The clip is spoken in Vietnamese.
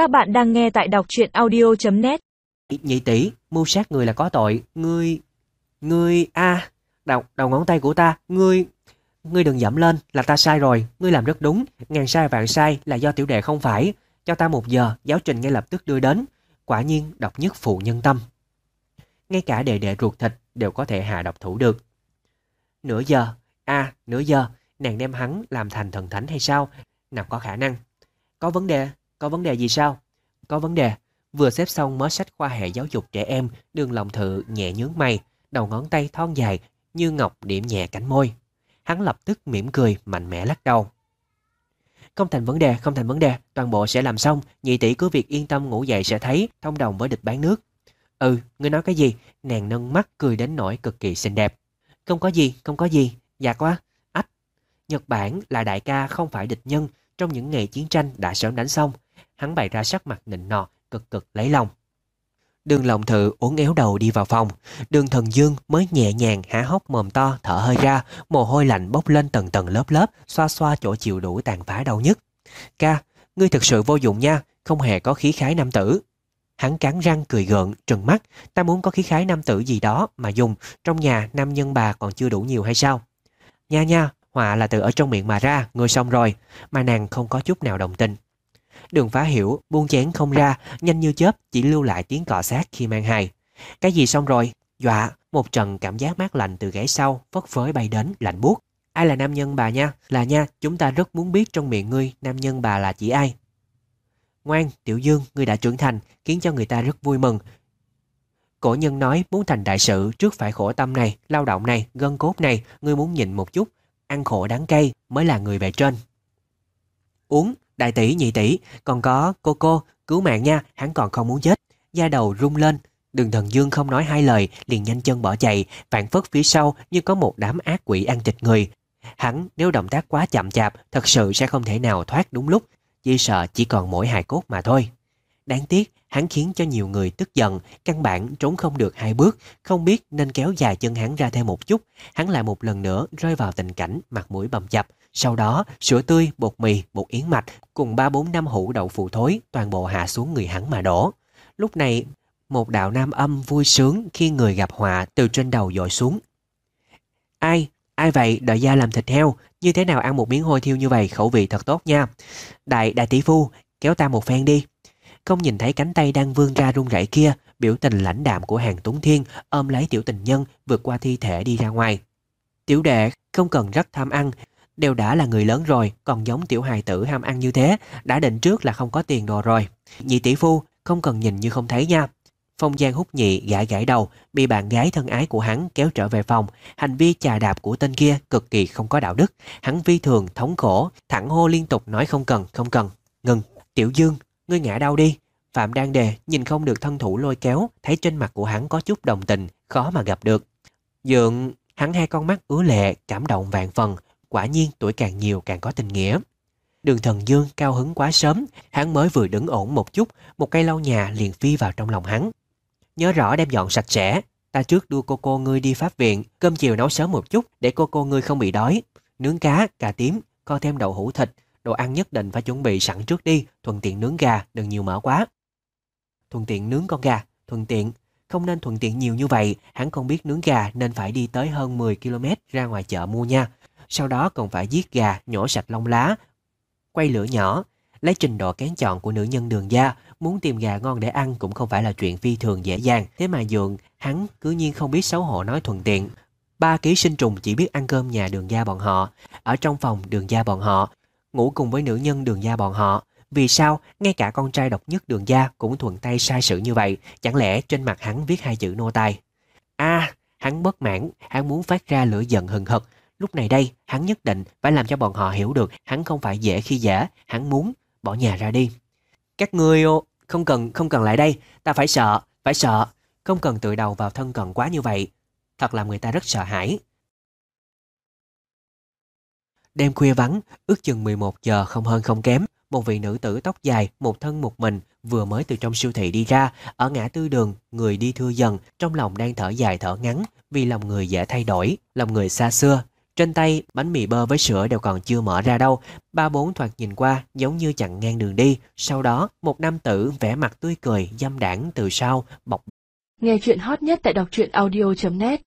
Các bạn đang nghe tại đọc truyện audio.net Nhị tỷ, mưu sát người là có tội. Ngươi... Ngươi... a đầu, đầu ngón tay của ta. Ngươi... Ngươi đừng dẫm lên, là ta sai rồi. Ngươi làm rất đúng. Ngàn sai vạn sai là do tiểu đệ không phải. Cho ta một giờ, giáo trình ngay lập tức đưa đến. Quả nhiên, độc nhất phụ nhân tâm. Ngay cả đệ đệ ruột thịt đều có thể hạ độc thủ được. Nửa giờ, a nửa giờ, nàng đem hắn làm thành thần thánh hay sao? Nào có khả năng. Có vấn đề, có vấn đề gì sao? Có vấn đề. Vừa xếp xong mớ sách khoa hệ giáo dục trẻ em, đường lòng thự nhẹ nhướng mày, đầu ngón tay thon dài như ngọc điểm nhẹ cánh môi. Hắn lập tức mỉm cười, mạnh mẽ lắc đầu. Không thành vấn đề, không thành vấn đề, toàn bộ sẽ làm xong, nhị tỷ cứ việc yên tâm ngủ dậy sẽ thấy, thông đồng với địch bán nước. Ừ, ngươi nói cái gì? Nàng nâng mắt cười đến nỗi cực kỳ xinh đẹp. Không có gì, không có gì, dạ quá, ách. Nhật Bản là đại ca không phải địch nhân, trong những ngày chiến tranh đã sớm đánh xong. Hắn bày ra sắc mặt nịnh nọ, cực cực lấy lòng. Đường lòng thự uốn éo đầu đi vào phòng. Đường thần dương mới nhẹ nhàng há hốc mồm to thở hơi ra, mồ hôi lạnh bốc lên tầng tầng lớp lớp, xoa xoa chỗ chịu đủ tàn phá đau nhất. Ca, ngươi thực sự vô dụng nha, không hề có khí khái nam tử. Hắn cắn răng cười gượng, trừng mắt, ta muốn có khí khái nam tử gì đó mà dùng, trong nhà nam nhân bà còn chưa đủ nhiều hay sao? Nha nha, họa là từ ở trong miệng mà ra, ngươi xong rồi, mà nàng không có chút nào đồng tình. Đường phá hiểu, buông chén không ra, nhanh như chớp, chỉ lưu lại tiếng cọ sát khi mang hài. Cái gì xong rồi? Dọa, một trận cảm giác mát lạnh từ ghế sau, phất phới bay đến, lạnh buốt. Ai là nam nhân bà nha? Là nha, chúng ta rất muốn biết trong miệng ngươi, nam nhân bà là chỉ ai? Ngoan, Tiểu Dương, ngươi đã trưởng thành, khiến cho người ta rất vui mừng. Cổ nhân nói muốn thành đại sự trước phải khổ tâm này, lao động này, gân cốt này, ngươi muốn nhịn một chút, ăn khổ đáng cay mới là người về trên. Uống, đại tỷ nhị tỷ, còn có cô cô, cứu mạng nha, hắn còn không muốn chết. Da đầu rung lên, đường thần dương không nói hai lời, liền nhanh chân bỏ chạy, phản phất phía sau như có một đám ác quỷ ăn thịt người. Hắn nếu động tác quá chậm chạp, thật sự sẽ không thể nào thoát đúng lúc, chỉ sợ chỉ còn mỗi hài cốt mà thôi. Đáng tiếc, hắn khiến cho nhiều người tức giận, căn bản trốn không được hai bước, không biết nên kéo dài chân hắn ra thêm một chút. Hắn lại một lần nữa rơi vào tình cảnh mặt mũi bầm dập. Sau đó, sữa tươi, bột mì, bột yến mạch cùng ba bốn năm hũ đậu phụ thối toàn bộ hạ xuống người hắn mà đổ. Lúc này, một đạo nam âm vui sướng khi người gặp họa từ trên đầu dội xuống. Ai? Ai vậy? Đợi gia làm thịt heo. Như thế nào ăn một miếng hôi thiêu như vậy khẩu vị thật tốt nha. Đại đại tỷ phu, kéo ta một phen đi. Không nhìn thấy cánh tay đang vươn ra run rẩy kia, biểu tình lãnh đạm của hàng Tuấn Thiên ôm lấy tiểu tình nhân vượt qua thi thể đi ra ngoài. Tiểu đệ không cần rất tham ăn, đều đã là người lớn rồi, còn giống tiểu hài tử ham ăn như thế, đã định trước là không có tiền đồ rồi. Nhị tỷ phu, không cần nhìn như không thấy nha. Phong Giang hút nhị gãi gãi đầu, bị bạn gái thân ái của hắn kéo trở về phòng. Hành vi chà đạp của tên kia cực kỳ không có đạo đức. Hắn vi thường, thống khổ, thẳng hô liên tục nói không cần, không cần. Ngừng, Tiểu Dương, ngươi ngã đau đi. Phạm đang đề, nhìn không được thân thủ lôi kéo, thấy trên mặt của hắn có chút đồng tình, khó mà gặp được. Dượng, hắn hai con mắt ứa lệ, cảm động vạn phần, quả nhiên tuổi càng nhiều càng có tình nghĩa. Đường thần dương cao hứng quá sớm, hắn mới vừa đứng ổn một chút, một cây lau nhà liền phi vào trong lòng hắn. Nhớ rõ đem dọn sạch sẽ, ta trước đưa cô cô ngươi đi pháp viện, cơm chiều nấu sớm một chút để cô cô ngươi không bị đói. Nướng cá, cà tím, co thêm đậu hũ thịt, đồ ăn nhất định phải chuẩn bị sẵn trước đi, thuận tiện nướng gà, đừng nhiều mỡ quá. Thuận tiện nướng con gà, thuận tiện, không nên thuận tiện nhiều như vậy, hắn không biết nướng gà nên phải đi tới hơn 10 km ra ngoài chợ mua nha. Sau đó còn phải giết gà, nhổ sạch lông lá, quay lửa nhỏ, lấy trình độ kén chọn của nữ nhân đường gia, muốn tìm gà ngon để ăn cũng không phải là chuyện phi thường dễ dàng. Thế mà dượng, hắn cứ nhiên không biết xấu hổ nói thuận tiện. Ba ký sinh trùng chỉ biết ăn cơm nhà đường gia bọn họ, ở trong phòng đường gia bọn họ, ngủ cùng với nữ nhân đường gia bọn họ. Vì sao ngay cả con trai độc nhất đường gia cũng thuận tay sai sự như vậy, chẳng lẽ trên mặt hắn viết hai chữ nô tài? a à, hắn bất mãn, hắn muốn phát ra lửa giận hừng hực. Lúc này đây, hắn nhất định phải làm cho bọn họ hiểu được hắn không phải dễ khi dễ, hắn muốn bỏ nhà ra đi. Các ngươi không cần không cần lại đây, ta phải sợ, phải sợ, không cần tự đầu vào thân cận quá như vậy. Thật làm người ta rất sợ hãi. Đêm khuya vắng, ước chừng 11 giờ không hơn không kém, một vị nữ tử tóc dài, một thân một mình, vừa mới từ trong siêu thị đi ra, ở ngã tư đường, người đi thưa dần, trong lòng đang thở dài thở ngắn, vì lòng người dễ thay đổi, lòng người xa xưa. Trên tay, bánh mì bơ với sữa đều còn chưa mở ra đâu. Ba bốn thoạt nhìn qua giống như chặn ngang đường đi. Sau đó, một nam tử vẻ mặt tươi cười, dâm đảng từ sau, bọc Nghe chuyện hot nhất tại đọc truyện audio.net